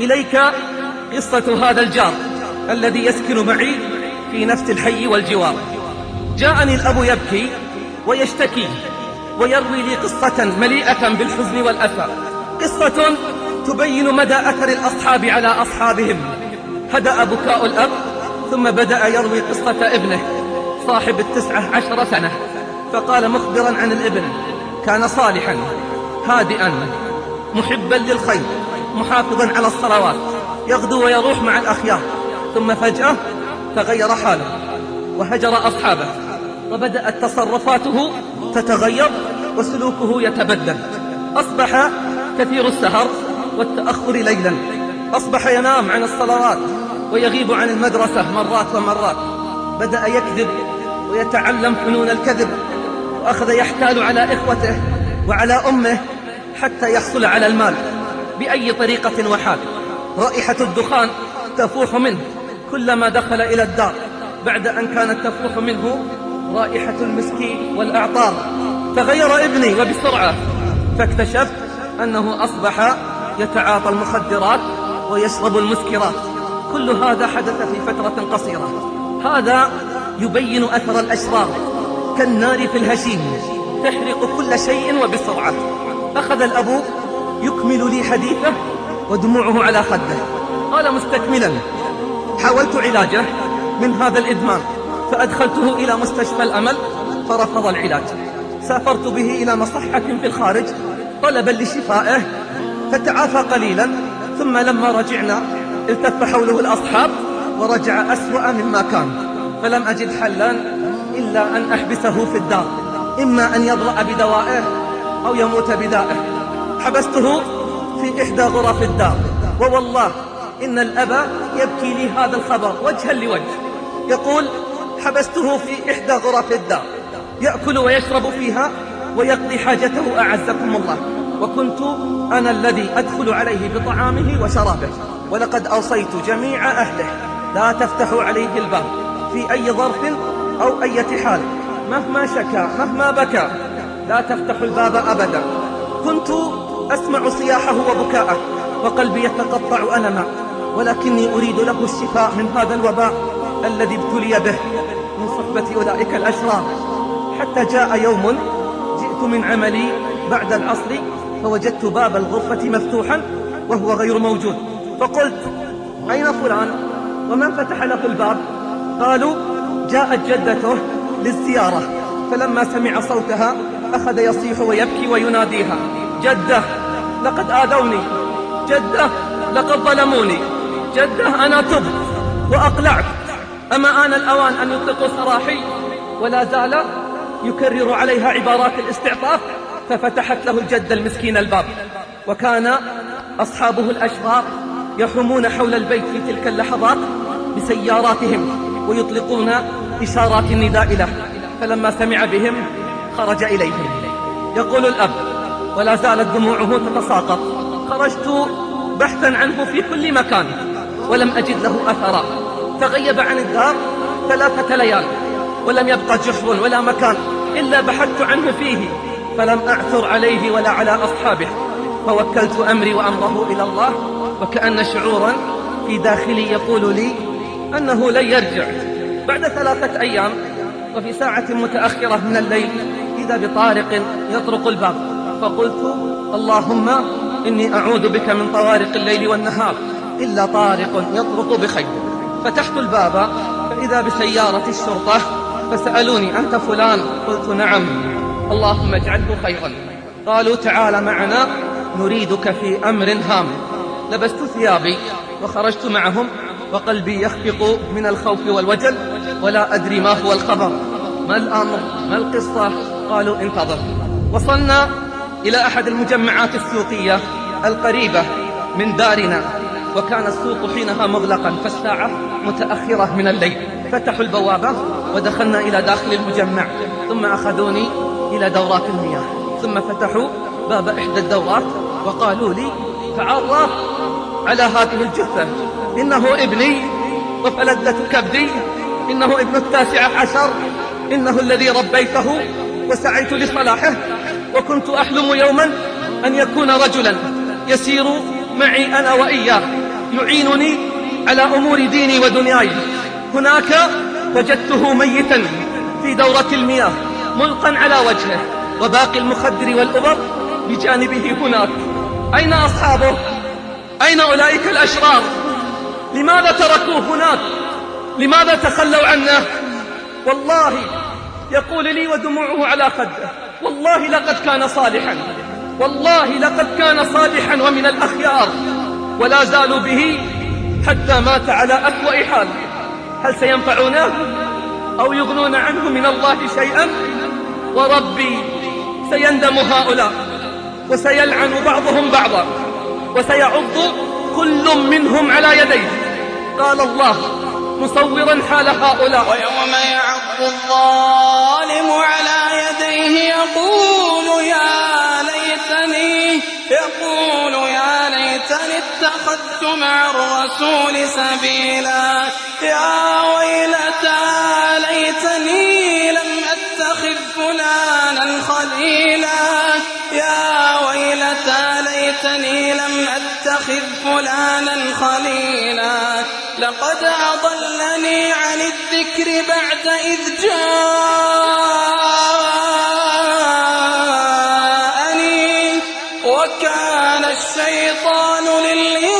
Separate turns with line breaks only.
إليك قصة هذا الجار الذي يسكن معي في نفس الحي والجوار. جاءني الأب يبكي ويشتكي ويروي لي قصة مليئة بالحزن والأسى قصة تبين مدى أثر الأصحاب على أصحابهم. هدأ بكاء الأب ثم بدأ يروي قصة ابنه صاحب التسعة عشر سنة. فقال مخبرا عن الابن كان صالحا هادئا محبا للخير. محافظا على الصلوات. يغدو ويروح مع الأخيار. ثم فجأة تغير حاله وهجر أصحابه. وبدأت تصرفاته تتغير وسلوكه يتبدل. أصبح كثير السهر والتأخر ليلا. أصبح ينام عن الصلوات ويغيب عن المدرسة مرات ومرات. بدأ يكذب ويتعلم فنون الكذب. وأخذ يحتال على إخوته وعلى أمه حتى يحصل على المال. بأي طريقة وحال. رائحة الدخان تفوح منه. كلما دخل إلى الدار بعد أن كانت تفوح منه رائحة المسك والأعطار تغير ابني وبسرعة. فاكتشفت أنه أصبح يتعاطى المخدرات ويشرب المسكرات. كل هذا حدث في فترة قصيرة. هذا يبين أثر الأشرار. كالنار في الهشيم تحرق كل شيء وبسرعة. أخذ الأب يكمل لي حديثه ودموعه على خده. قال مستكملا. حاولت علاجه من هذا الإدمان فأدخلته إلى مستشفى الأمل فرفض العلاج. سافرت به إلى مصحة في الخارج طلبا لشفائه فتعافى قليلا ثم لما رجعنا التف حوله الأصحاب ورجع أسوأ مما كان. فلم أجد حلا إلا أن أحبسه في الدار إما أن يضرأ بدوائه أو يموت بدائه. حبسته في إحدى غرف الدار. ووالله إن الأب يبكي لي هذا الخبر وجها لوجه. يقول حبسته في إحدى غرف الدار. يأكل ويشرب فيها ويقضي حاجته أعزكم الله. وكنت أنا الذي أدخل عليه بطعامه وشرابه. ولقد أوصيت جميع أهله. لا تفتحوا عليه الباب في أي ظرف أو أي حال. مهما شكا مهما بكى لا تفتحوا الباب أبدا. كنت أسمع صياحه وبكاءه وقلبي يتقطع ألما ولكني أريد له الشفاء من هذا الوباء الذي ابتلي به من صحبة أولئك الأشرار. حتى جاء يوم جئت من عملي بعد العصر فوجدت باب الغرفة مفتوحا وهو غير موجود. فقلت أين فلان؟ ومن فتح له الباب؟ قالوا جاءت جدته للزيارة. فلما سمع صوتها أخذ يصيح ويبكي ويناديها. جدة لقد آذوني. جدة لقد ظلموني. جدة أنا تبت وأقلعت. أما آن الأوان أن يطلقوا سراحي؟ ولا زال يكرر عليها عبارات الاستعطاف. ففتحت له الجدة المسكين الباب. وكان أصحابه الأشرار يحومون حول البيت في تلك اللحظات بسياراتهم ويطلقون إشارات النداء له. فلما سمع بهم خرج إليهم. يقول الأب ولا زالت دموعه تتساقط. خرجت بحثا عنه في كل مكان ولم أجد له أثرا. تغيب عن الدار ثلاثة ليال ولم يبقى جحر ولا مكان إلا بحثت عنه فيه فلم أعثر عليه ولا على أصحابه. فوكلت أمري وأمره إلى الله وكأن شعورا في داخلي يقول لي أنه لن يرجع. بعد ثلاثة أيام وفي ساعة متأخرة من الليل إذا بطارق يطرق الباب. فقلت اللهم إني أعوذ بك من طوارق الليل والنهار إلا طارق يطرق بخير. فتحت الباب فإذا بسيارة الشرطة فسألوني أنت فلان؟ قلت نعم. اللهم اجعله خيرا. قالوا تعال معنا نريدك في أمر هام. لبست ثيابي وخرجت معهم وقلبي يخفق من الخوف والوجل ولا أدري ما هو الخبر. ما الأمر؟ ما القصة؟ قالوا انتظر. وصلنا إلى أحد المجمعات السوقية القريبة من دارنا وكان السوق حينها مغلقا فالساعة متأخرة من الليل. فتحوا البوابة ودخلنا إلى داخل المجمع ثم أخذوني إلى دورات المياه. ثم فتحوا باب إحدى الدورات وقالوا لي تعرف على هذه الجثة إنه ابني وفلذة كبدي إنه ابن التاسع عشر إنه الذي ربيته وسعيت لصلاحه وكنت أحلم يوما أن يكون رجلا يسير معي أنا وإياه يعينني على أمور ديني ودنياي هناك وجدته ميتا في دورة المياه ملقا على وجهه وباقي المخدر والأبر بجانبه هناك أين أصحابه؟ أين أولئك الأشرار؟ لماذا تركوه هناك؟ لماذا تخلوا عنه؟ والله يقول لي ودموعه على خده والله لقد كان صالحا. والله لقد كان صالحا ومن الأخيار. ولا زالوا به حتى مات على أسوأ حال. هل سينفعونه أو يغنون عنه من الله شيئا؟ وربي سيندم هؤلاء وسيلعن بعضهم بعضا. وسيعض كل منهم على يديه. قال الله مصورا حال هؤلاء.
ويوم يعض الظالم على يديه يقول يا ليتني يقول يا ليتني اتخذت مع الرسول سبيلا. يا ويلتى ليتني لم أتخذ فلانا خليلا. يا ويلتى ليتني لم أتخذ فلانا خليلا. لقد أضلني عن الذكر بعد إذ جاءني وكان الشيطان للإنسان